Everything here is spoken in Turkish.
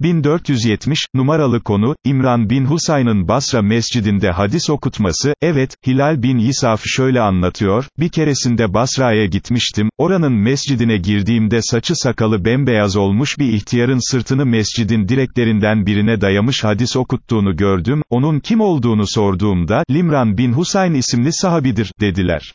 1470, numaralı konu, İmran bin Husayn'ın Basra mescidinde hadis okutması, evet, Hilal bin Yisaf şöyle anlatıyor, bir keresinde Basra'ya gitmiştim, oranın mescidine girdiğimde saçı sakalı bembeyaz olmuş bir ihtiyarın sırtını mescidin direklerinden birine dayamış hadis okuttuğunu gördüm, onun kim olduğunu sorduğumda, Limran bin Husayn isimli sahabidir, dediler.